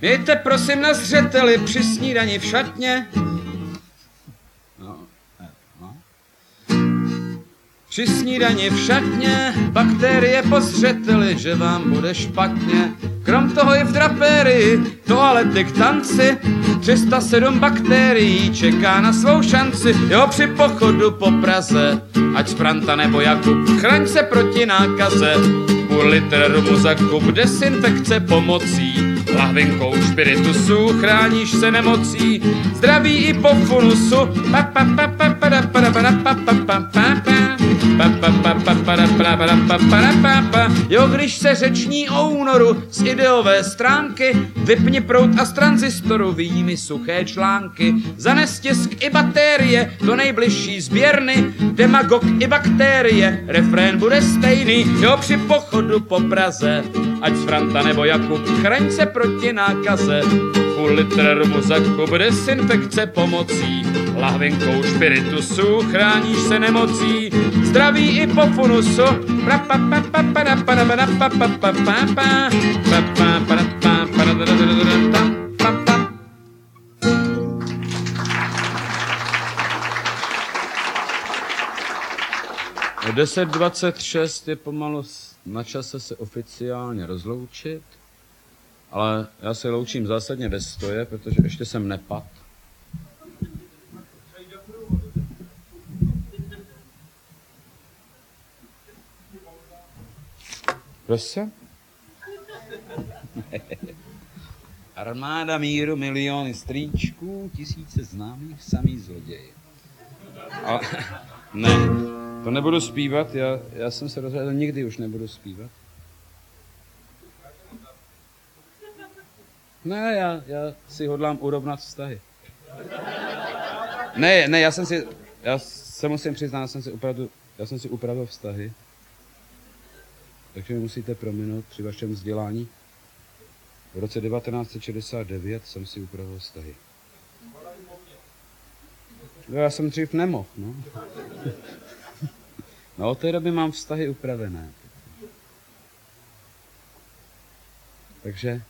Mějte prosím na zřeteli při snídani v šatně. No, no. Při snídani v šatně bakterie pozřeteli, že vám bude špatně. Krom toho i v drapérii, toalety k tanci, 307 bakterií čeká na svou šanci. Jo, při pochodu po Praze, ať Spranta nebo Jakub, chraň se proti nákaze. Půl litr rumu za kup, desinfekce pomocí, lahvinkou špiritusu chráníš se nemocí, zdraví i po funusu. Pa, pa, pa, pa, pa, pa, pa, pa, pa, pa, pa, pa, pa. Jo, když se řeční o únoru z ideové stránky, vypni prout a z transistoru vyjími suché články. Zanes tisk i baterie do nejbližší sběrny, demagog i bakterie, refrén bude stejný. Jo, při pochodu po Praze, ať Franta nebo Jakub, chraň se proti nákaze. Půl litr rumu za kup, desinfekce pomocí, lahvinkou špiritusu chráníš se nemocí, zdraví i po funusu. O 10.26 je pomalu na čase se oficiálně rozloučit, ale já se loučím zásadně ve stoje, protože ještě jsem nepad. Prosím? Armáda míru, miliony strýčků, tisíce známých, samý zloději. A, ne, to nebudu zpívat, já, já jsem se rozhodl, nikdy už nebudu zpívat. Ne, já, já si hodlám urovnat vztahy. Ne, ne, já jsem si, já se musím přiznat, jsem si opravdu, já jsem si upravil vztahy. Takže mi musíte prominout při vašem vzdělání. V roce 1969 jsem si upravil vztahy. No, já jsem dřív nemohl, no. No od té doby mám vztahy upravené. Takže